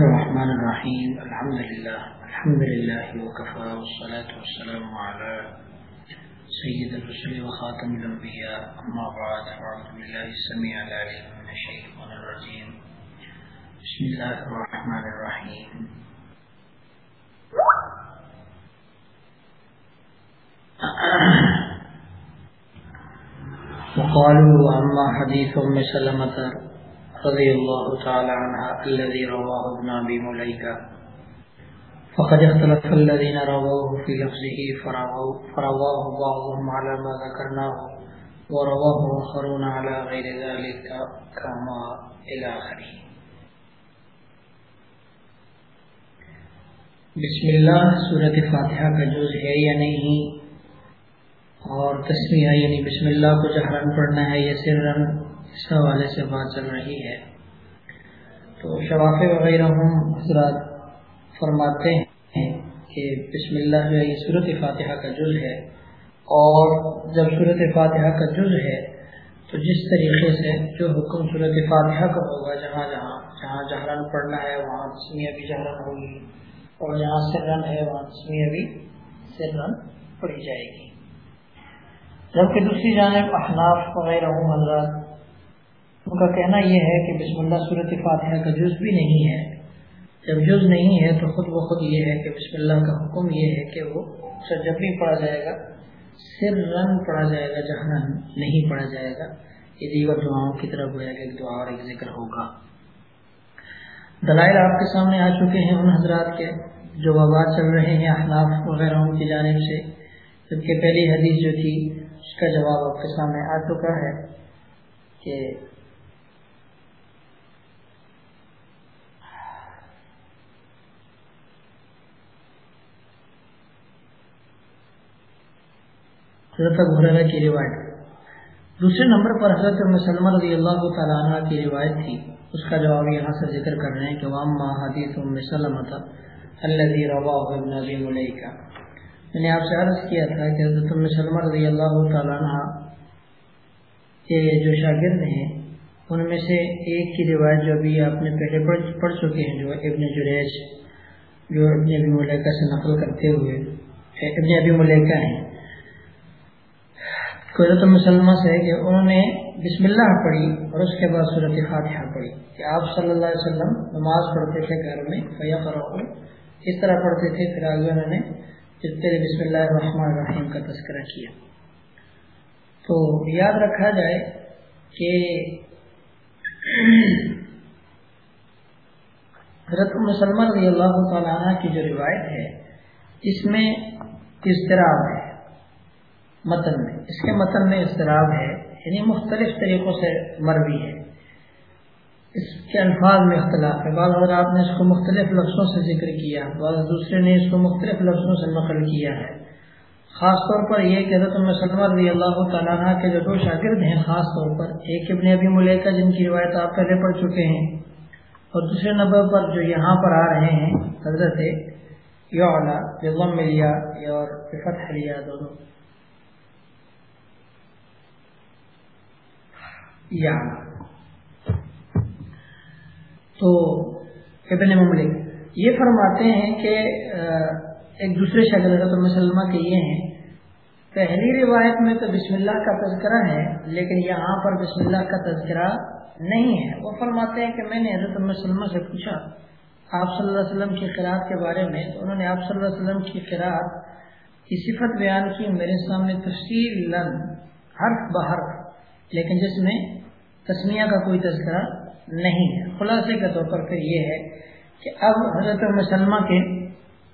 الرحمن الرحيم. الحمد لله. الحمد لله وكفى والصلاة والسلام على سيد الرسل وخاتم الأنبياء. أما بعد أعوذ بالله السميع العليم من الشيطان الرجيم. بسم الله الرحمن الرحيم. وقالوا أما حديث أم سلمة رضي الله تعالى عنها الذي رواه ابن أبي مليكة فقد اختلف الذين رواه في لفظه فرواه بعضهم على ما ذكرناه ورواه آخرون على غير ذلك كما إلى آخره. بسم اللہ سورت فاتحہ کا جز ہے یا نہیں؟ اور تسمیہ یعنی بسم اللہ کو جہرن پڑھنا ہے یا سرن؟ اس حوالے سے بات چل رہی ہے۔ تو شواف وغیرہ ہم حضرات فرماتے ہیں کہ بسم اللہ جو ہے یہ صورت فاتحہ کا جز ہے۔ اور جب صورت فاتحہ کا جز ہے، تو جس طریقے سے جو حکم صورت فاتحہ کا ہوگا، جہاں جہاں جہاں جہرن پڑھنا ہے، وہاں تسمیہ بھی جہرن ہوگی، اور جہاں سرن ہے، وہاں تسمیہ بھی سرن پڑھی جائے گی۔ جبکہ دوسری جانب احناف وغیرہ ہوں، حضرات ان کا کہنا یہ ہے کہ بسم اللہ صورت فاتحہ کا جز بھی نہیں ہے۔ جب جز نہیں ہے تو خود بخود یہ ہے کہ بسم اللہ کا حکم یہ ہے کہ وہ جب بھی پڑھا جائے گا سر رن پڑھا جائے گا جہاں نہیں پڑھا جائے گا۔ یہ دیگر دعاؤں کی طرف گویا کہ ایک دعا اور ایک ذکر ہوگا۔ دلائل آپ کے سامنے آ چکے ہیں ان حضرات کے، جو وباد چل رہے ہیں احناف وغیرہ کی جانب سے۔ جبکہ پہلی حدیث جو تھی، اس کا جواب آپ کے سامنے آ چکا ہے کہ حضرت ابو کی روایت۔ دوسرے نمبر پر حضرت مسلمہ رضی اللہ تعالیٰ عنہ کی روایت تھی۔ اس کا جواب یہاں سے ذکر کر رہے ہیں کہ وام حدیث ام سلمۃ الذي رواه ابن ابي مليكه میں نے آپ سے عرض کیا تھا کہ حضرت ام سلمہ رضی اللہ تعالیٰ عنہ کے جو شاگرد ہیں، ان میں سے ایک کی روایت جو ابھی آپ نے پہلے پڑھ چکے ہیں، جو ابن جریج، جو ابن ابی ملیکہ سے نقل کرتے ہوئے، ابن ابی ملیکہ ہیں۔ حضرت مسلمہ سے کہ انہوں نے بسم اللہ پڑھی اور اس کے بعد صورت فاتحہ پڑھی کہ آپ صلی اللہ علیہ وسلم نماز پڑھتے تھے گھر میں فیا فرو اس طرح پڑھتے تھے، پھر آگے انہوں نے پھر بسم اللہ الرحمن الرحیم کا تذکرہ کیا۔ تو یاد رکھا جائے کہ حضرت مسلمہ رضی اللہ تعالیٰ عنہ کی جو روایت ہے، اس میں اضطراب ہے۔ متن میں۔ اس کے متن میں اضطراب ہے یعنی مختلف طریقوں سے مروی ہے۔ اس کے الفاظ میں اختلاف ہے۔ بعض اگر آپ نے اس کو مختلف لفظوں سے ذکر کیا، بعض دوسرے نے اس کو مختلف لفظوں سے نقل کیا ہے۔ خاص طور پر یہ کہ حضرت مسلمہ رضی اللہ تعالیٰ عنہ کے جو دو شاگرد ہیں، خاص طور پر ایک ابن ابی ملیکہ، جن کی روایت آپ پہلے پڑھ چکے ہیں، اور دوسرے نمبر پر جو یہاں پر آ رہے ہیں، حضرت یولا ضم لیا اور فتح لیا دونوں۔ یا. تو ابن مملک یہ فرماتے ہیں کہ ایک دوسرے شکل مسلمہ کے یہ ہیں، پہلی روایت میں تو بسم اللہ کا تذکرہ ہے، لیکن یہاں پر بسم اللہ کا تذکرہ نہیں ہے۔ وہ فرماتے ہیں کہ میں نے حضرت مسلمہ سے پوچھا، آپ صلی اللہ علیہ وسلم کی قرآد کے بارے میں، تو انہوں نے آپ صلی اللہ علیہ وسلم کی قرآد کی صفت بیان کی، میرے سامنے تفصیل حرف بحرف لیکن جس میں تسمیہ کا کوئی تذکرہ نہیں ہے۔ خلاصے کے طور پر پھر یہ ہے کہ اب حضرت مسلمہ کے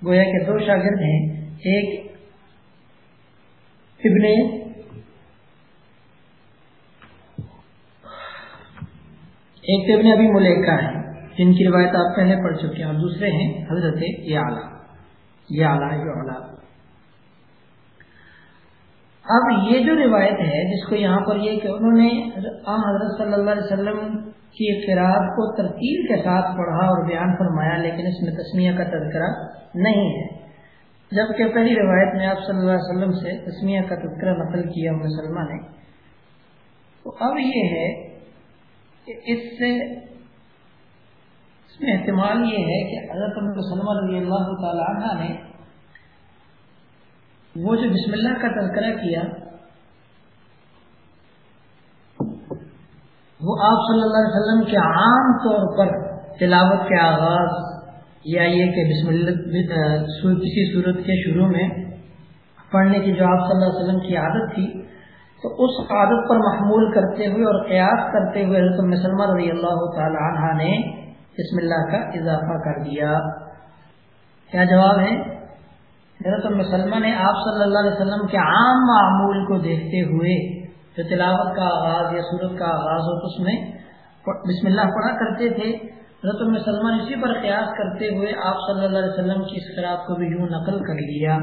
گویا کے دو شاگرد ہیں۔ ایک ابن ایک ابن ابھی ملیکہ ہے جن کی روایت آپ پہلے پڑھ چکے ہیں، اور دوسرے ہیں حضرت یہ اعلیٰ یہ اعلیٰ جو اعلیٰ اب یہ جو روایت ہے، جس کو یہاں پر یہ کہ انہوں نے عام حضرت صلی اللہ علیہ وسلم کی قرآد کو ترتیب کے ساتھ پڑھا اور بیان فرمایا، لیکن اس میں تسمیہ کا تذکرہ نہیں ہے۔ جبکہ پہلی روایت میں آپ صلی اللہ علیہ وسلم سے تسمیہ کا تذکرہ نقل کیا مسلمان نے تو اب یہ ہے کہ اس سے، اس میں احتمال یہ ہے کہ حضرت مسلمہ رضی اللہ تعالی عنہ نے وہ جو بسم اللہ کا تذکرہ کیا، وہ آپ صلی اللہ علیہ وسلم کے عام طور پر تلاوت کے آغاز یا یہ کہ بسم اللہ کسی صورت کے شروع میں پڑھنے کی جو آپ صلی اللہ علیہ وسلم کی عادت تھی، تو اس عادت پر محمول کرتے ہوئے اور قیاس کرتے ہوئے حضرت مسلمہ رضی اللہ تعالی عنہ نے بسم اللہ کا اضافہ کر دیا۔ کیا جواب ہے؟ حضرت مسلمہ نے آپ صلی اللہ علیہ وسلم کے عام معمول کو دیکھتے ہوئے جو تلاوت کا آغاز یا سورت کا آغاز ہو تو اس میں بسم اللہ پڑھا کرتے تھے، حضرت سلمان اسی پر قیاس کرتے ہوئے آپ صلی اللہ علیہ وسلم کی اس خراب کو بھی یوں نقل کر لیا۔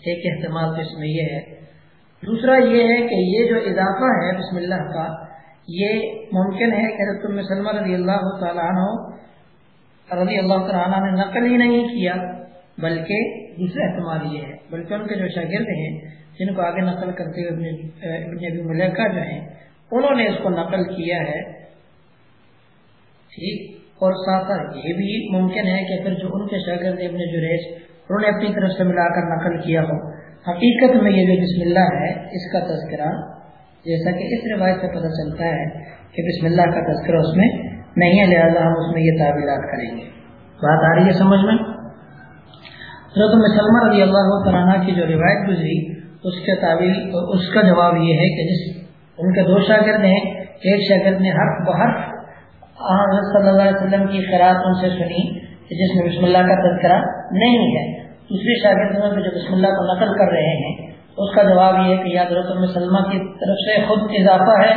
ایک احتمال تو اس میں یہ ہے۔ دوسرا یہ ہے کہ یہ جو اضافہ ہے بسم اللہ کا، یہ ممکن ہے کہ حضرت سلمان رضی اللہ تعالیٰ عنہ رضی اللہ تعالیٰ عنہ نے نقل ہی نہیں کیا، بلکہ دوسرا احتمال یہ ہے بلکہ ان کے جو شاگرد ہیں، جن کو آگے نقل کرتے ہوئے ابن ابی جو ہیں، انہوں نے اس کو نقل کیا ہے۔ ٹھیک اور ساتھ یہ بھی ممکن ہے کہ پھر جو ان کے شاگرد ابن جریش، انہوں نے اپنی طرف سے ملا کر نقل کیا ہو۔ حقیقت میں یہ جو بسم اللہ ہے، اس کا تذکرہ، جیسا کہ اس روایت سے پتہ چلتا ہے کہ بسم اللہ کا تذکرہ اس میں نہیں ہے، لہٰذا ہم اس میں یہ تعبیرات کریں گے۔ بات آ رہی ہے، سمجھ میں؟ حضرت مسلمہ رضی اللہ تعالیٰ کی جو روایت گزری، اس کے تعبیر اس کا جواب یہ ہے کہ جس ان کے دو شاگرد ہیں، ایک شاگرد نے حرف بحرف صلی اللہ علیہ وسلم کی خیرات ان سے سنی کہ جس میں بسم اللہ کا تذکرہ نہیں ہے دوسری شاگرد میں جو بسم اللہ کو نقل کر رہے ہیں، اس کا جواب یہ ہے کہ یاد رسم سلمہ کی طرف سے خود اضافہ ہے،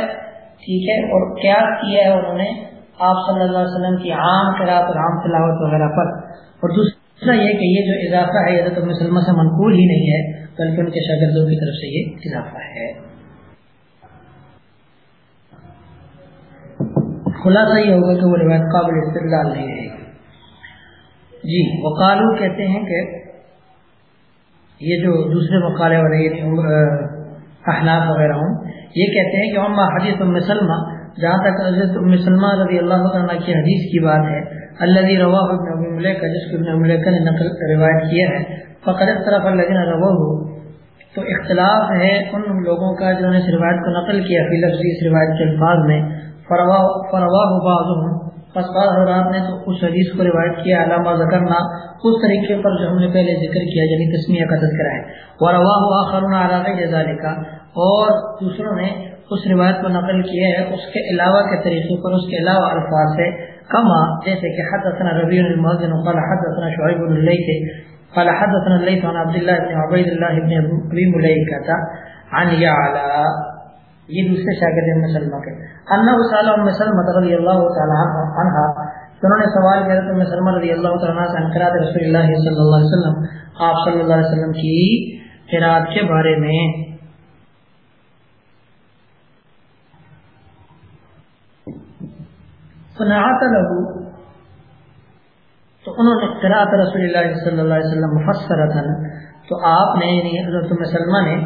ٹھیک ہے، اور کیا کیا ہے انہوں نے؟ آپ صلی اللہ علیہ وسلم کی عام قرآت اور عام تلاوت وغیرہ پر۔ اور دوسرا یہ کہ یہ جو اضافہ ہے حضرت مسلمہ سے منقول ہی نہیں ہے، بلکہ ان کے شاگردوں کی طرف سے یہ اضافہ ہے۔ خلاصہ یہ ہوگا کہ وہ روایت قابل استدلال نہیں رہے گی جی وکالو کہتے ہیں کہ یہ جو دوسرے مقالے والے احناف وغیرہ ہوں، یہ کہتے ہیں کہ اما حدیث ام سلمہ، جہاں تک حضرت ام سلمہ رضی اللہ عنہ کی حدیث کی بات ہے اللہ روا ابن ابی ملیکہ جس کو ابن ملیکہ نے نقل روایت کیا ہے. فقر طرف اللہ روا تو اختلاف ہے ان لوگوں کا جنہوں نے اس روایت کو نقل کیا، فی لفظ اس روایت کے الفاظ میں. فرواہ بعضهم. پس بعض حضرات نے تو اس حدیث کو روایت کیا، علامہ ذکرنا. اس طریقے پر جو ہم نے پہلے ذکر کیا یعنی تسمیہ کا تذکرہ ہے. ورواہ آخرون علی غیر ذالک اور دوسروں نے اس روایت کو نقل کیا ہے، اس کے علاوہ کے طریقے پر، اس کے علاوہ الفاظ ہے. کما جیسے کہ حدثنا ربیع المؤذن قال حدثنا شعیب بن لیث قال حدثنا الليث عن عبد الله بن عبيد الله بن ابي مليكه عن يعلى یہ دوسرے شاگرد ام سلمہ کے انہ سال ام سلمہ رضی اللہ تعالی عنہ انہوں نے سوال کیا تو ام سلمہ رضی اللہ تعالی عنہ سے قرات رسول اللہ صلی اللہ علیہ وسلم. آپ صلی اللہ علیہ وسلم کی قرات کے بارے میں فنعت له. تو انہوں نے قرآت رسول اللہ صلی اللہ علیہ وسلم مفسرتا تو آپ نے یعنی حضرت مسلمہ نے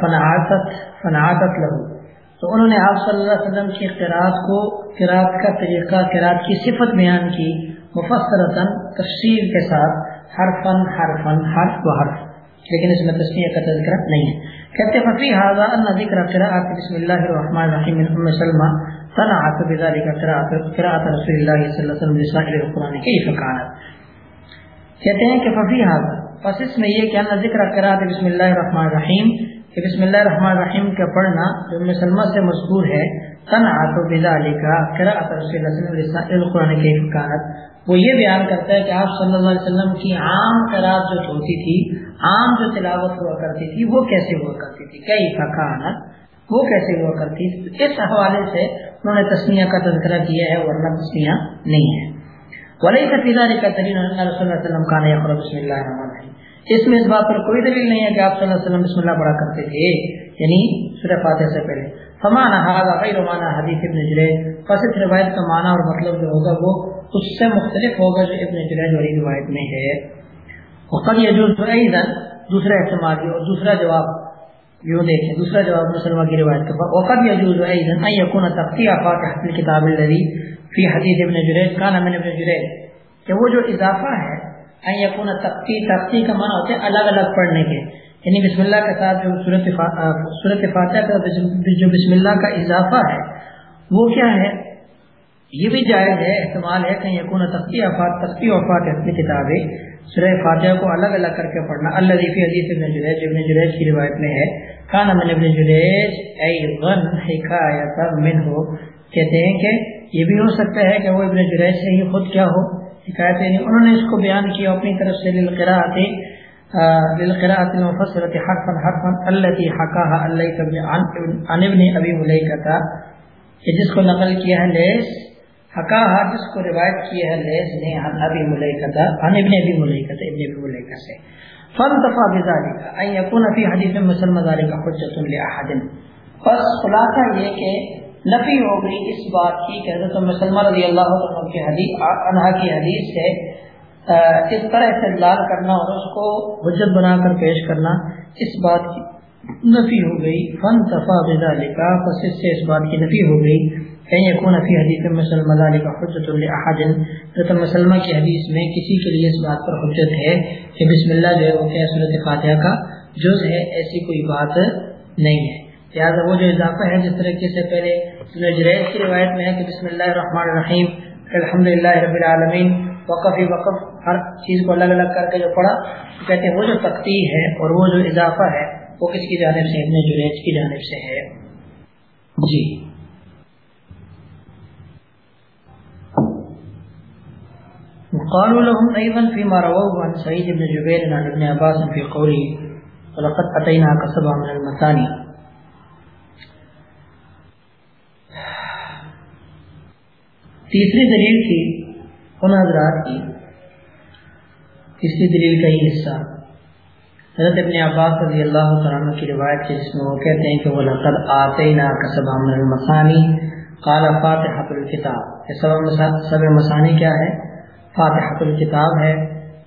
فنعاتت فنعاتت لہو تو انہوں نے آپ صلی اللہ علیہ وسلم کی قرآت کو قرآت کا طریقہ قرآت کی صفت بیان کی مفسرتا تفسیر کے ساتھ حرفن حرفن حرف و حرف. لیکن اس میں تصویر کا تذکرہ نہیں ہے۔ کہتے ففی حاضر ان ذکر قرآت بسم اللہ الرحمن الرحیم من ام سلمہ صنعت بذلك قراءة رسول الله صلی اللہ علیہ وسلم لسائر القرآن کیف کانت کہتے ہیں کہ ففی حاضر پس اس میں یہ کہ ان ذکر قراءت بسم اللہ الرحمن الرحیم، کہ بسم اللہ الرحمن الرحیم کا پڑھنا جو مسلمہ سے مذکور ہے، صنعت بذلك قراءة رسول اللہ صلی اللہ علیہ وسلم القرآن کیف کانت وہ یہ بیان کرتا ہے کہ آپ صلی اللہ علیہ وسلم کی عام قرآت جو ہوتی تھی، عام جو تلاوت ہوا کرتی تھی، وہ کیسے ہوا کرتی تھی؟ کئی فکانت وہ کیسے ہوا کرتی تھی؟ اس حوالے سے انہوں نے تسمیہ کا تذکرہ کیا ہے، ورنہ تسمیہ نہیں ہے۔ ولی کا تیزا کا ترین رسول اللہ علیہ وسلم کا نہیں بسم اللہ الرحمن الرحیم۔ اس میں اس بات پر کوئی دلیل نہیں ہے کہ آپ صلی اللہ علیہ وسلم بسم اللہ پڑھا کرتے تھے یعنی سورہ فاتح سے پہلے۔ فمانا هذا غیر معنی حدیث ابن جریج پس اس روایت کا معنی اور مطلب جو ہوگا وہ اس سے مختلف ہوگا جو ابن جریج والی روایت میں ہے۔ وقد يجوز ايضا دوسرا احتمال اور دوسرا جواب یوں دیکھیں۔ دوسرا جواب مسلمہ کی روایت کا وقت یجوز ایضا ان یکون تقطیع فاتحہ الكتاب الذي فی حدیث ابن جریج کانا من ابن جریج کہ وہ جو اضافہ ہے ان یکون تقتی تقتی کا معنی ہوتا ہے الگ الگ پڑھنے کے۔ یعنی بسم اللہ کے ساتھ جو صورت صورت فاتحہ کا جو بسم اللہ کا اضافہ ہے، وہ کیا ہے؟ یہ بھی جائز ہے، احتمال ہے کہ یقون تختی افات تختی وفات اپنی کتابیں سورہ فاتحہ کو الگ الگ کر کے پڑھنا اللہ رفی حدیث ابن جریج ابن جریج کی روایت میں ہے کانا من ابن جریج ایغن حکایت من ہو کہتے ہیں کہ یہ بھی ہو سکتا ہے کہ وہ ابن جریج سے ہی خود کیا ہو حکایت یعنی انہوں نے اس کو بیان کیا اپنی طرف سے للقراءت للقراءت المفسرت حرفا حرفا، التي حكاها الليث عن ابن ابي مليكه جس کو نقل کیا ہے لیس حقا جس کو روایت کیا ہے لیس نے عن ابی ملیکہ عن ابن ابی ملیکہ ابن ابی ملیکہ سے۔ فانتفا بذالک ان یکون فی حدیث مسلم ذالک حجت لاحد پس خلاصہ یہ کہ نفی ہو گئی اس بات کی کہ حضرت مسلمہ رضی اللہ عنہ کی حدیث، عنہ کی حدیث سے اس طرح استدلال کرنا اور اس کو حجت بنا کر پیش کرنا، اس بات کی نفی ہو گئی، فن تفا بذالکا پس اس سے اس بات کی نفی ہو گئی کہ یکون فی حدیث مسلم ذالک حجت لاحد حضرت مسلمہ کی حدیث میں کسی کے لیے اس بات پر حجت ہے کہ بسم اللہ جو ہے وہ کیا سورۃ فاتحہ کا جز ہے، ایسی کوئی بات نہیں ہے۔ لہٰذا وہ جو اضافہ ہے جس طریقے سے پہلے جریج کی روایت میں ہے کہ بسم اللہ الرحمن الرحیم الحمد للہ رب العالمین وقف وقف، ہر چیز کو الگ الگ کر کے جو پڑھا کہتے ہیں وہ جو تقتی ہے اور وہ جو اضافہ ہے وہ کس کی جانب سے ابن جریج کی جانب سے ہے۔ جی۔ قالوا لهم ايضا فيما رواه عن سعيد بن جبير عن ابن عباس في قوله، ولقد اتينا كسبا من المثاني. تیسری دلیل کی ان حضرات کی۔ تیسری دلیل کا یہ حصہ۔ حضرت ابن عباس رضی اللہ عنہ کی روایت کے جس میں وہ کہتے ہیں کہ وہ لقد آتینا کسب من المسانی قال فاتحۃ الکتاب۔ یہ سب سب مسانی کیا ہے؟ فاتحۃ الکتاب ہے۔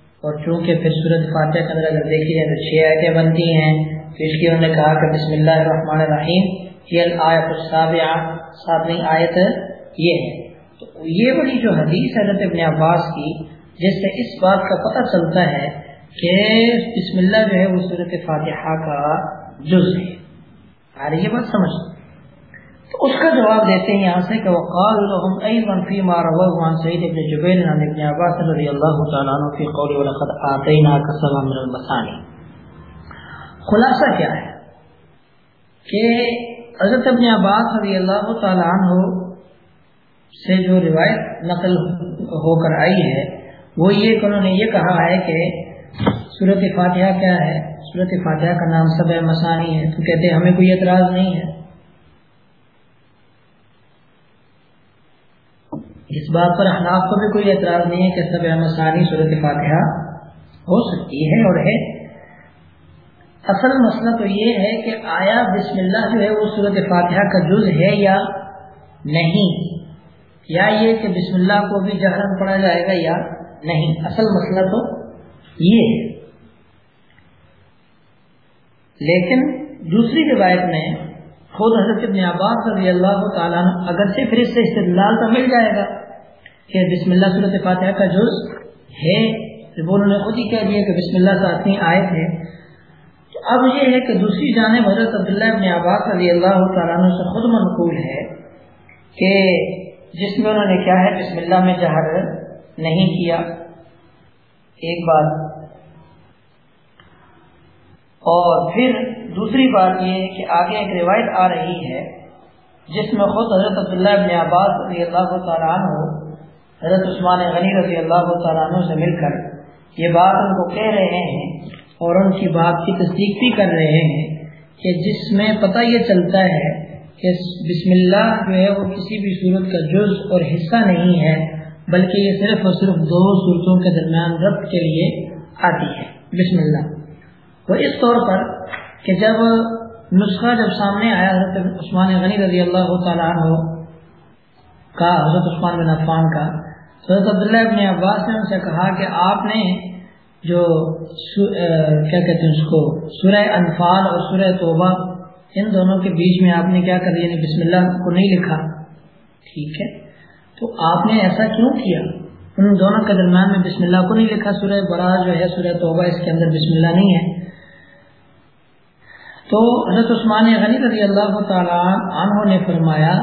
اور چونکہ پھر صورت فاتحہ کے اندر اگر دیکھی جائے تو چھ آیتیں بنتی ہیں۔ تو اس کی انہوں نے کہا کہ بسم اللہ الرحمن الرحیم۔ یہ آیت السابعہ۔ ساتویں آیت یہ ہے۔ تو یہ بڑی جو حدیث حضرت ابن عباس کی، جس سے اس بات کا پتہ چلتا ہے کہ بسم اللہ جو ہے وہ صورت فاتحہ کا جز ہے۔ آ رہی ہے بات سمجھ۔ تو اس کا جواب دیتے ہیں یہاں سے کہ وقال لهم ايضا فيما رواه عن سعيد بن جبير عن ابن عباس رضي الله تعالى عنه في قوله ولقد آتيناك سبعا من المثاني۔ خلاصہ کیا ہے؟ کہ حضرت ابن عباس رضی اللہ تعالی عنہ سے جو روایت نقل ہو کر آئی ہے، وہ یہ کہ انہوں نے یہ کہا ہے کہ صورت فاتحہ کیا ہے؟ صورت فاتحہ کا نام سب مسانی ہے، تو کہتے ہیں ہمیں کوئی اعتراض نہیں ہے۔ اس بات پر احناف کو بھی کوئی اعتراض نہیں ہے کہ سب مسانی صورت فاتحہ ہو سکتی ہے اور ہے۔ اصل مسئلہ تو یہ ہے کہ آیا بسم اللہ جو ہے وہ صورت فاتحہ کا جز ہے یا نہیں؟ یا یہ کہ بسم اللہ کو بھی جہرن پڑھا جائے گا یا نہیں؟ اصل مسئلہ تو یہ ہے۔ لیکن دوسری روایت میں خود حضرت ابن عباس رضی اللہ تعالیٰ اگر سے پھر اس سے استدلال تو مل جائے گا کہ بسم اللہ صورت فاتحہ کا جز ہے وہ انہوں نے خود ہی کہہ دیا کہ بسم اللہ ساتویں آئے تھے تو اب یہ ہے کہ دوسری جانب حضرت عبداللہ ابن عباس رضی اللہ تعالیٰ سے خود منقول ہے کہ جس میں انہوں نے کیا ہے، بسم اللہ میں جہر نہیں کیا۔ ایک بات اور پھر دوسری بات یہ کہ آگے ایک روایت آ رہی ہے جس میں خود حضرت عبداللہ ابن عباس رضی اللہ تعالیٰ عنہ، حضرت عثمان غنی رضی اللہ تعالیٰ عنہ سے مل کر یہ بات ان کو کہہ رہے ہیں اور ان کی بات کی تصدیق بھی کر رہے ہیں کہ جس میں پتہ یہ چلتا ہے کہ بسم اللہ جو ہے وہ کسی بھی صورت کا جز اور حصہ نہیں ہے، بلکہ یہ صرف اور صرف دو صورتوں کے درمیان ربط کے لیے آتی ہے۔ بسم اللہ۔ تو اس طور پر کہ جب نسخہ جب سامنے آیا، حضرت عثمان غنی رضی اللہ تعالیٰ عنہ کا، حضرت عثمان بن عفان کا حضرت عبداللہ ابن عباس نے ان سے کہا کہ آپ نے جو کیا کہتے ہیں اس کو، سورہ انفال اور سورہ توبہ، ان دونوں کے بیچ میں آپ نے کیا کر دیا؟ یعنی بسم اللہ کو نہیں لکھا۔ ٹھیک ہے۔ تو آپ نے ایسا کیوں کیا؟ ان دونوں کے درمیان میں بسم اللہ کو نہیں لکھا، سورہ برا جو ہے، سورہ توبہ، اس کے اندر بسم اللہ نہیں ہے۔ تو حضرت عثمان غنی رضی اللہ تعالیٰ عنہ نے فرمایا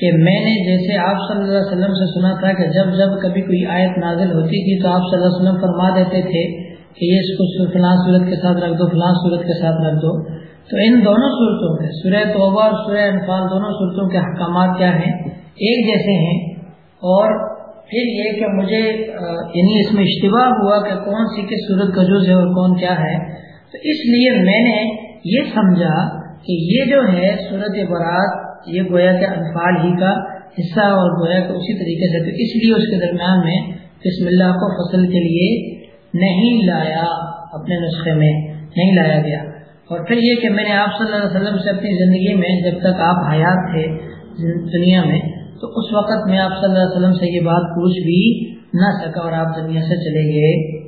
کہ میں نے جیسے آپ صلی اللہ علیہ وسلم سے سنا تھا کہ جب جب کبھی کوئی آیت نازل ہوتی تھی تو آپ صلی اللہ علیہ وسلم فرما دیتے تھے کہ یہ اس کو فلاں صورت کے ساتھ رکھ دو، فلاں صورت کے ساتھ رکھ دو۔ تو ان دونوں صورتوں میں، سورہ توبہ اور سورہ انفال دونوں صورتوں کے احکامات کیا ہیں؟ ایک جیسے ہیں اور پھر یہ کہ مجھے یعنی اس میں اشتباہ ہوا کہ کون سی کس صورت کا جز ہے اور کون کیا ہے۔ تو اس لیے میں نے یہ سمجھا کہ یہ جو ہے صورت برات، یہ گویا کے انفال ہی کا حصہ اور گویا کہ اسی طریقے سے تو اس لیے اس کے درمیان میں بسم اللہ کو فصل کے لیے نہیں لایا، اپنے نسخے میں نہیں لایا گیا۔ اور پھر یہ کہ میں نے آپ صلی اللہ علیہ وسلم سے اپنی زندگی میں جب تک آپ حیات تھے دنیا میں، تو اس وقت میں آپ صلی اللہ علیہ وسلم سے یہ بات پوچھ بھی نہ سکا اور آپ دنیا سے چلے گئے۔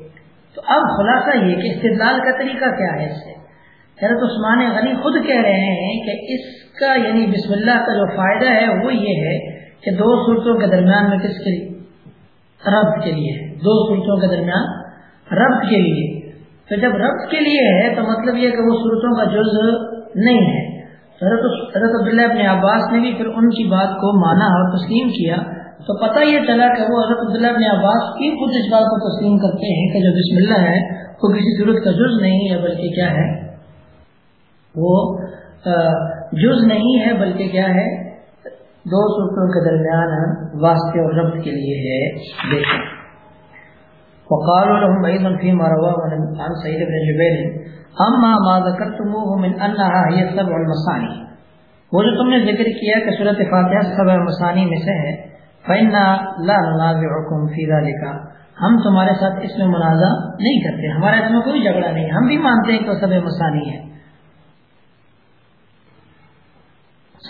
تو اب خلاصہ یہ کہ استدلال کا طریقہ کیا ہے اس سے؟ حضرت عثمان غنی خود کہہ رہے ہیں کہ اس کا یعنی بسم اللہ کا جو فائدہ ہے وہ یہ ہے کہ دو صورتوں کے درمیان میں کس کے لیے؟ ربط کے لیے دو صورتوں کے درمیان ربط کے لیے۔ تو جب ربط کے لیے ہے تو مطلب یہ کہ وہ صورتوں کا جز نہیں ہے۔ حضرت حضرت عبداللہ ابن عباس نے بھی پھر ان کی بات کو مانا اور تسلیم کیا۔ تو پتہ یہ چلا کہ وہ حضرت عبداللہ ابن عباس کی خود اس بات کو تسلیم کرتے ہیں کہ جو بسم اللہ ہے وہ کسی صورت کا جز نہیں ہے، بلکہ کیا ہے؟ وہ جز نہیں ہے بلکہ کیا ہے، دو صورتوں کے درمیان واسطے اور ربط کے لیے ہے، دیکھیں۔ وقالوا لهم ايضا فيما رواه عن سعيد بن جبير اما ما ذكرتموه من انها هي سبع المصاني وہ جو تم نے ذکر کیا کہ سورۃ فاتحہ سبع المصانی میں سے ہے، فإنا لا ننازعكم في ذلك۔ ہم تمہارے ساتھ اس میں منازع نہیں کرتے، ہمارے اس میں کوئی جھگڑا نہیں، ہم بھی مانتے ہیں کہ وہ سبع مسانی ہے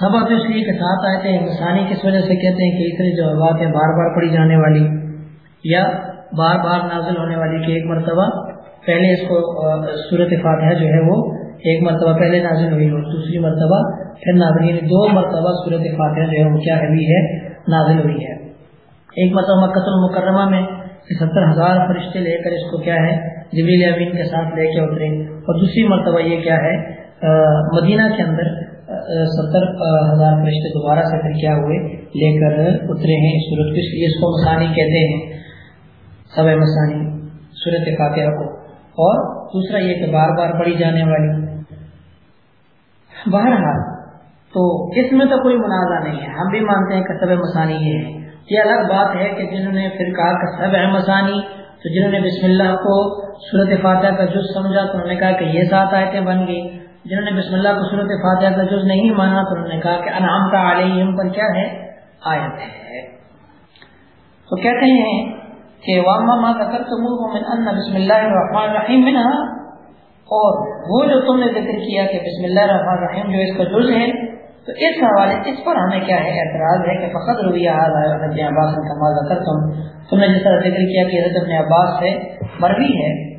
سبق تو اس لیے کے ساتھ آئے تھے انسانی کس وجہ سے کہتے ہیں کہ اتنی جو ہیں بار بار پڑھی جانے والی یا بار بار نازل ہونے والی کہ ایک مرتبہ پہلے اس کو صورت فاتحہ جو ہے وہ ایک مرتبہ پہلے نازل ہوئی اور دوسری مرتبہ پھر نازل یعنی دو مرتبہ صورت فاتحہ جو ہے وہ کیا ہوئی ہے، نازل ہوئی ہے۔ ایک مرتبہ مکت المکرمہ میں ستر ہزار فرشتے لے کر اس کو کیا ہے، جبریل امین کے ساتھ لے کے اترے۔ اور دوسری مرتبہ یہ کیا ہے مدینہ کے اندر ستر ہزار فرشتے دوبارہ سے پھر کیا ہوئے، لے کر اترے ہیں اس صورت کو، اس لیے اس کو مسانی کہتے ہیں۔ سب مسانی صورت فاتحہ کو۔ اور دوسرا یہ کہ بار بار پڑھی جانے والی۔ بہرحال، تو اس میں تو کوئی منازع نہیں ہے۔ ہم بھی مانتے ہیں کہ سب مسانی یہ ہے یہ الگ بات ہے کہ جنہوں نے پھر کہا کہ سب مسانی، تو جنہوں نے بسم اللہ کو صورت فاتحہ کا جز سمجھا تو انہوں نے کہا کہ یہ سات آیتیں بن گئی جنہوں نے بسم اللہ کو صورت فاتحہ کا جز نہیں مانا تو انہوں نے کہا کہ انعام کا علیہم پر کیا ہے؟ آیت ہے۔ تو کہتے ہیں کہ واما ما ذکرتموه من ان بسم اللہ الرحمن الرحیم منها اور وہ جو تم نے ذکر کیا کہ بسم اللہ الرحمن الرحیم جو اس کا جز ہے، تو اس حوالے، اس پر ہمیں کیا ہے اعتراض ہے کہ فقط رویہ حال عباس کما ذکر تم تم نے جس طرح ذکر کیا کہ حضرت ابن عباس سے مروی ہے۔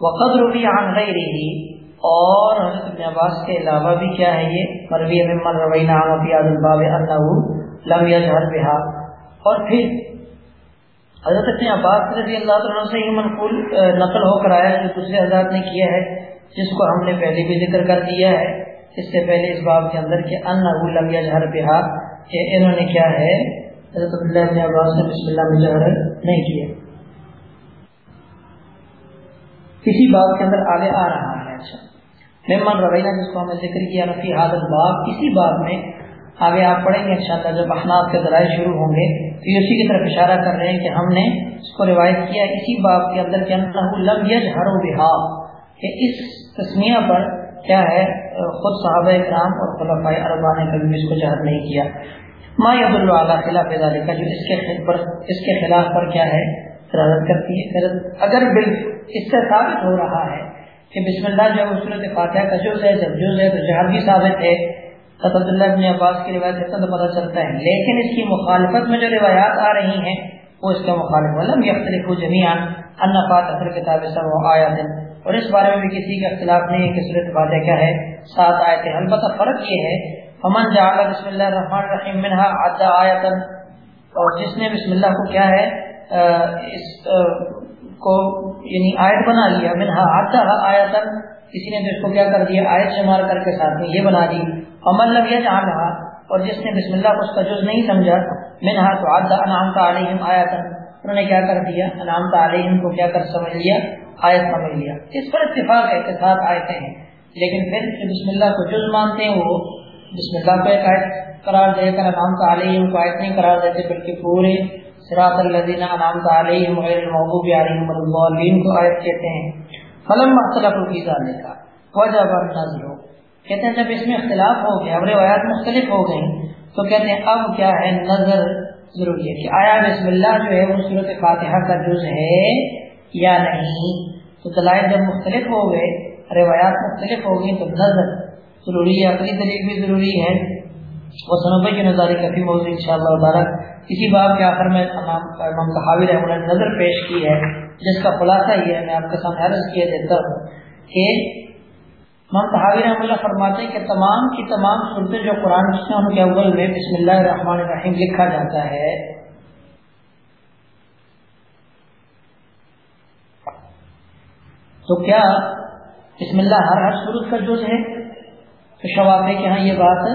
وقد رویہ عن غیرہ اور حضرت ابن عباس کے علاوہ بھی کیا ہے یہ؟ مروی ممن روینا فی الباب انه لم يجهر بها اور پھر حضرت ابن عباس رضی اللہ عنہ سے یہ منقول نقل ہو کر آیا جو دوسرے حضرات نے کیا ہے، جس کو ہم نے پہلے بھی ذکر کر دیا ہے۔ اس سے پہلے اس باب کے اندر کہ انه لم يجهر بها کہ انہوں نے کیا ہے؟ حضرت عبداللہ ابن عباس نے بسم اللہ میں جہر نہیں کیا۔ کسی باب کے اندر آگے آ رہا ہے اچھا۔ ممن روینہ جس کو ہم نے ذکر کیا نفی حادث باب، اسی باب میں آگے آپ پڑھیں گے انشاءاللہ جب احناف کے ذرائع شروع ہوں گے۔ تو یہ اسی کی طرف اشارہ کر رہے ہیں کہ ہم نے اس کو روایت کیا، اسی باب کے اندر کہ لم یجہر بہا، کہ اس تسمیہ پر کیا ہے، خود صحابہ اکرام اور خلفاء اربا نے کبھی اس کو جہر نہیں کیا۔ ما یب اللہ خلاف کا جو اس کے پر، اس کے خلاف پر کیا ہے کرتی ہے۔ اگر بل اس سے ثابت ہو رہا ہے کہ بسم اللہ جو صورت فاتحہ کا جز ہے، جب جز ہے تو جہر بھی ثابت ہے، حضرت اللہ ابن عباس کی روایت سے تو پتہ چلتا ہے۔ لیکن اس کی مخالفت میں جو روایات آ رہی ہیں، وہ اس کا مخالف ولم یختلف جمیان ان فاتح کتاب سر و آیات۔ اور اس بارے میں بھی کسی کا اختلاف نہیں ہے کہ صورت فاتحہ کیا ہے۔ سات آیتیں البتہ فرق یہ ہے، فمن جعل بسم اللہ الرحمن الرحیم منها عد آیتا، اور جس نے بسم اللہ کو کیا ہے اس کو یعنی آیت بنا لیا، منہا آتا آیا تک کسی نے اس کو کیا کر دیا، آیت شمار کر کے ساتھ میں یہ بنا دی۔ عمل لگ جہاں رہا اور جس نے بسم اللہ کو اس کا جز نہیں سمجھا، منہا تو آدھا انعام کا علیہم آیا تک انہوں نے کیا کر دیا؟ انعام کا علیہم کو کیا کر سمجھ لیا؟ آیت سمجھ لیا۔ اس پر اتفاق ہے کہ ساتھ آیتیں ہیں، لیکن پھر بسم اللہ کو جز مانتے ہیں، وہ بسم اللہ کو ایک آیت قرار دے کر انعام کا علیہم کو آیت نہیں قرار دیتے، بلکہ پورے سراط الذین انعام کا علیہم غیر المغضوب علیہم الضالین کو آیت کہتے ہیں فلم مختلف کی ذالے کا وجہ کہتے ہیں، جب اس میں اختلاف ہو گیا اور روایات مختلف ہو گئی تو کہتے ہیں، اب کیا ہے نظر ضروری ہے کہ آیا بسم اللہ جو ہے، وہ صورت فاتحہ کا جز ہے یا نہیں؟ تو دلائل جب مختلف ہو گئے، روایات مختلف ہو گئی تو نظر ضروری ہے، اپنی دلیل بھی ضروری ہے۔ وہ سنبے کی نظاری کا بھی موضوع ان شاء اللہ تعالیٰ اسی بات کے آخر میں امام صحابی رحمۃ اللہ نظر پیش کی ہے، جس کا خلاصہ یہ ہے، میں آپ کے سامنے عرض کیا دیتا ہوں کہ امام صحابی رحمۃ اللہ فرماتے ہیں کہ تمام کی تمام صورتیں جو قرآن ہیں ان کے اول میں بسم اللہ الرحمن الرحیم لکھا جاتا ہے۔ تو کیا بسم اللہ ہر ہر صورت کا جز ہے؟ تو شوافے کے ہاں یہ بات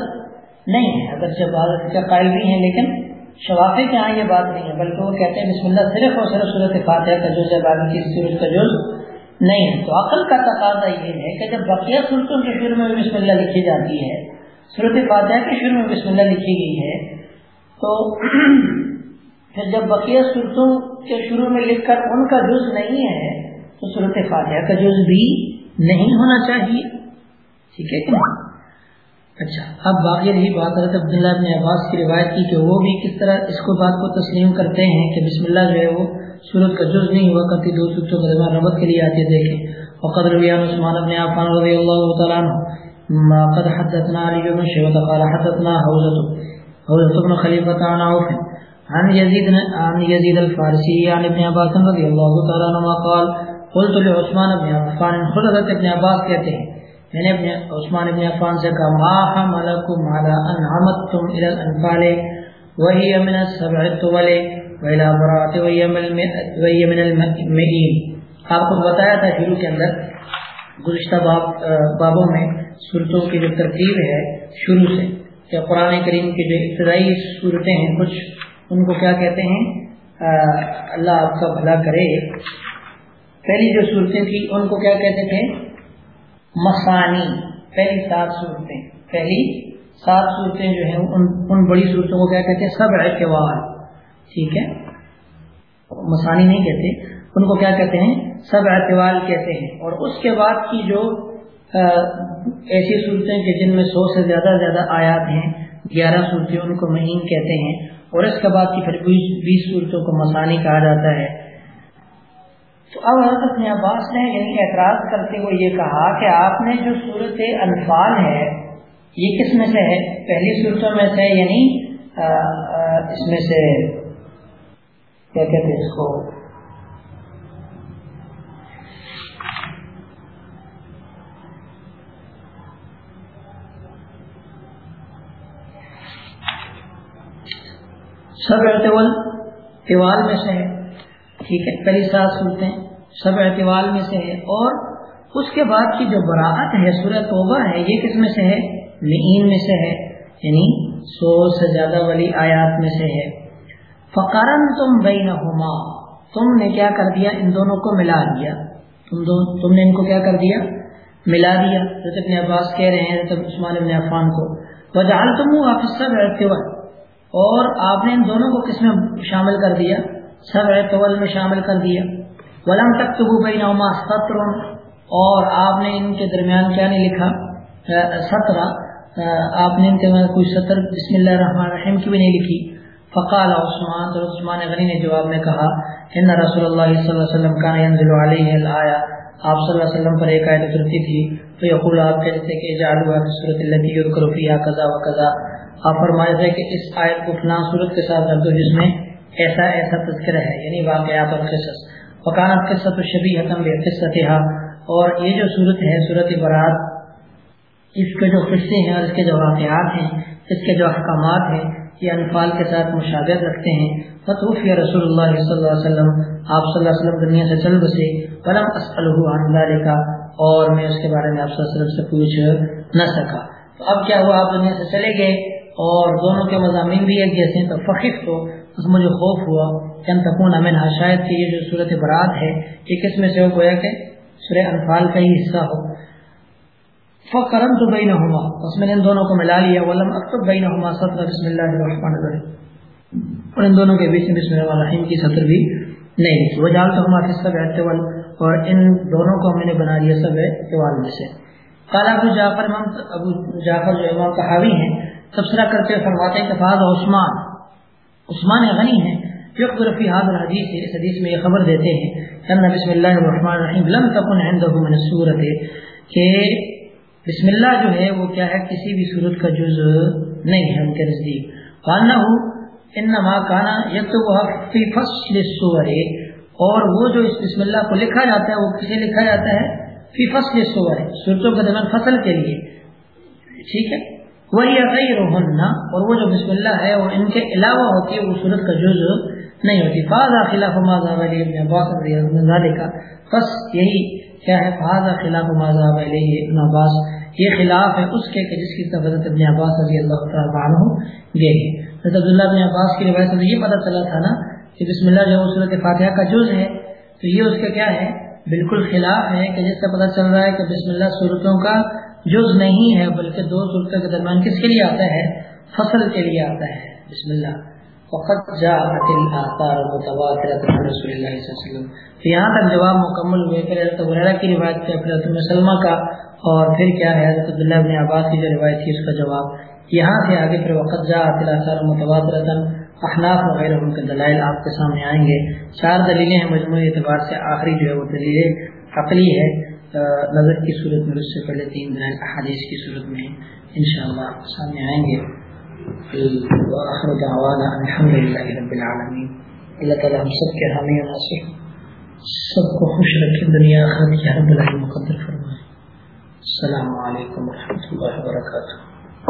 نہیں ہے، اگر جب عادت کا قائل بھی ہیں لیکن شوافے کے ہاں یہ بات نہیں ہے، بلکہ وہ کہتے ہیں بسم اللہ صرف اور صرف صورت فاتحہ کا جز ہے باقی صورت کا جز نہیں ہے۔ تو عقل کا تقاضا یہ ہے کہ جب بقیہ صورتوں کے شروع میں بسم اللہ لکھی جاتی ہے صورت فاتحہ کے شروع میں بسم اللہ لکھی گئی ہے، تو پھر جب بقیہ صورتوں کے شروع میں لکھ کر ان کا جز نہیں ہے، تو صورت فاتحہ کا جز بھی نہیں ہونا چاہیے۔ ٹھیک ہے کہ اچھا اب باقی رہی بات حضرت عبداللہ ابن عباس کی روایت کی کہ وہ بھی کس طرح اس کو بات کو تسلیم کرتے ہیں کہ بسم اللہ جو ہے وہ صورت کا جز نہیں ہوا کرتی دو سورتوں کے درمیان ربط کے لیے آتی ہے دیکھیں۔ وقد رویان عثمان ابن عفان رضی اللہ تعالیٰ عنہ، ما قد حدثنا علی بن شیوت قال حدثنا حوزت حوزت ابن خلیفة عن عوف، عن يزيد عن يزيد الفارسي عن ابن عباس رضی اللہ تعالیٰ عنہ قال، قلت لعثمان ابن عفان، خود حضرت ابن عباس کہتے ہیں میں نے ابن عثمان ابن عفان سے کہا، ما حملکم على ان عمدتم الى الانفال وهي من السبع الطول وإلى برات وهي من المئین آپ کو بتایا تھا شروع کے اندر، گزشتہ باب بابوں میں صورتوں کی جو ترتیب ہے شروع سے، کہ قرآن کریم کی جو ابتدائی صورتیں ہیں کچھ، ان کو کیا کہتے ہیں؟ اللہ آپ کا بھلا کرے۔ پہلی جو صورتیں تھیں، ان کو کیا کہتے تھے؟ مسانی پہلی سات صورتیں، پہلی سات صورتیں جو ہیں، ان ان بڑی صورتوں کو کیا کہتے ہیں؟ سب اعتبار ٹھیک ہے؟ مسانی نہیں کہتے، ان کو کیا کہتے ہیں؟ سب اعتبار کہتے ہیں۔ اور اس کے بعد کی جو ایسی صورتیں کہ جن میں سو سے زیادہ زیادہ آیات ہیں، گیارہ صورتیں ان کو مہین کہتے ہیں، اور اس کے بعد کی پھر بیس صورتوں کو مسانی کہا جاتا ہے۔ تو اب حضرت اپنے عباس نے یعنی اعتراض کرتے ہوئے یہ کہا کہ آپ نے جو صورت انفال ہے، یہ کس میں سے ہے؟ پہلی صورتوں میں سے یعنی اس میں سے کیا کہتے اس کو؟ سب اعتبال تیوال میں سے ہے۔ ٹھیک ہے، پہلی سات صورتیں سب اعتبال میں سے ہے اور اس کے بعد کی جو براعت ہے، سورہ توبہ ہے، یہ کس میں سے ہے؟ لعین میں سے ہے یعنی سو سے زیادہ والی آیات میں سے ہے۔ فقرن تم بینہما تم نے کیا کر دیا؟ ان دونوں کو ملا دیا۔ تم دو، تم نے ان کو کیا کر دیا؟ ملا دیا۔ حضرت ابن عباس کہہ رہے ہیں، حضرت عثمان ابن عفان کو۔ وجعل تم واپس سب اور آپ نے ان دونوں کو کس میں شامل کر دیا؟ سب طول میں شامل کر دیا۔ ولم تک تو بینما سطر اور آپ نے ان کے درمیان کیا نہیں لکھا؟ سترہ آپ نے ان کے کوئی سطر بسم اللہ الرحمن الرحیم کی بھی نہیں لکھی۔ فقال عثمان، تو عثمان غنی نے جواب میں کہا ان رسول اللہ صلی اللہ علیہ وسلم کا ينزل علیہ الایا آپ صلی اللہ علیہ وسلم پر ایک آیت اترتی تھی تو یقول آپ کہتے تھے کہ جعلوا فی صورت التي يذكر فيها كذا وكذا۔ آپ فرمائے تھے کہ اس آیت کو فلاں صورت کے ساتھ رکھ دو جس میں ایسا ایسا تذکرہ ہے یعنی واقعات اور قصص۔ وکانت قصت شبی حتم قصت اور یہ جو صورت ہے، صورت برات، اس کے جو قصے ہیں اور اس کے جو واقعات ہیں، اس کے جو احکامات ہیں، یہ انفال کے ساتھ مشابہت رکھتے ہیں۔ فتوفی رسول اللہ صلی اللہ علیہ وسلم، آپ صلی اللہ علیہ وسلم دنیا سے چل بسے ولم اسألہ عن اور میں اس کے بارے میں آپ صلی اللہ علیہ وسلم سے پوچھ نہ سکا۔ تو اب کیا ہوا؟ آپ دنیا سے چلے گئے اور دونوں کے مضامین بھی ایک جیسے ہیں، تو فخف تو اس مجھے خوف ہوا کہ ان تکون امن شاید کہ یہ جو صورت برات ہے، یہ کس میں سے ہو؟ گویا کہ سورہ انفال کا ہی حصہ ہو۔ فکرم تو بین ہما اس میں نے ان دونوں کو ملا لیا۔ ولم اکتب بین ہما سطر بسم اللہ الرحمن الرحیم۔ اور ان دونوں کے بیچ میں بسم اللہ الرحیم کی سطر بھی نہیں۔ لکھی وہ جال تو ہما فی سب اعتوال اور ان دونوں کو ہم نے بنا لیا سب اعتوال میں سے۔ قال ابو جعفر، امام ابو جعفر جو امام کہاوی ہیں، تبصرہ کرتے فرماتے ہیں کہ فاض عثمان عثمان غنی ہیں. یقبر فی هذا الحدیث اس حدیث میں یہ خبر دیتے ہیں. کہ بسم اللہ الرحمن الرحیم، لم تکن عنده من السورۃ کہ بسم اللہ جو ہے، وہ کیا ہے؟ کسی بھی صورت کا جز نہیں ہے، ان کے نزدیک. خانہ انما کانا فی فصل السور، اور وہ جو اس بسم اللہ کو لکھا جاتا ہے، وہ کسے لکھا جاتا ہے؟ فی فصل السور صورتوں کے درمیان فصل کے لیے. ٹھیک ہے؟ وہی غیر اور وہ جو بسم اللہ ہے وہ ان کے علاوہ ہوتی ہے وہ صورت کا جز نہیں ہوتی۔ فاضا خلاف ماضا ابن عباس رضی اللہ عنہ کا بس یہی کیا ہے فاضا خلاف ماضا علی ابن عباس۔ یہ خلاف ہے اس کے کہ جس کی حضرت ابن عباس رضی اللہ تعالیٰ عنہ گئے۔ حضرت عبداللہ ابن عباس کی روایت سے یہ پتہ چلا تھا نا کہ بسم اللہ جو صورت فاتحہ کا جز ہے۔ تو یہ اس کا کیا ہے؟ بالکل خلاف ہے کہ جس سے پتہ چل رہا ہے کہ بسم اللہ صورتوں کا جز نہیں ہے، بلکہ دو صورتوں کے درمیان کس کے لیے آتا ہے؟ فصل کے لیے آتا ہے۔ بسم اللہ۔ وقت جاءت الاثار متواترۃ عن رسول اللہ صلی اللہ علیہ وسلم۔ یہاں تک جواب مکمل ہوئے۔ پھر حضرت ہریرہ کی روایت پہ پھر حضرت سلمہ کا، اور پھر کیا ہے؟ حضرت عبداللہ ابن عباس کی جو روایت تھی، اس کا جواب۔ یہاں سے آگے پھر وقت جا اطلاع متواتر احناف وغیرہ ان کے دلائل آپ کے سامنے آئیں گے۔ چار دلیلیں ہیں مجموعی اعتبار سے۔ آخری جو ہے وہ دلیل عقلی ہے۔ نظر کی صورت میں اس سے پہلے تین دلائل احادیث کی صورت میں انشاءاللہ سامنے آئیں گے۔ وآخر دعوانا الحمدللہ رب العالمین۔ اللہ تعالی ہم سب کے حامی ناصر سب کو خوش رکھے دنیا خرد رب العالمین مقدر فرمائے۔ السلام علیکم ورحمۃ اللہ وبرکاتہ۔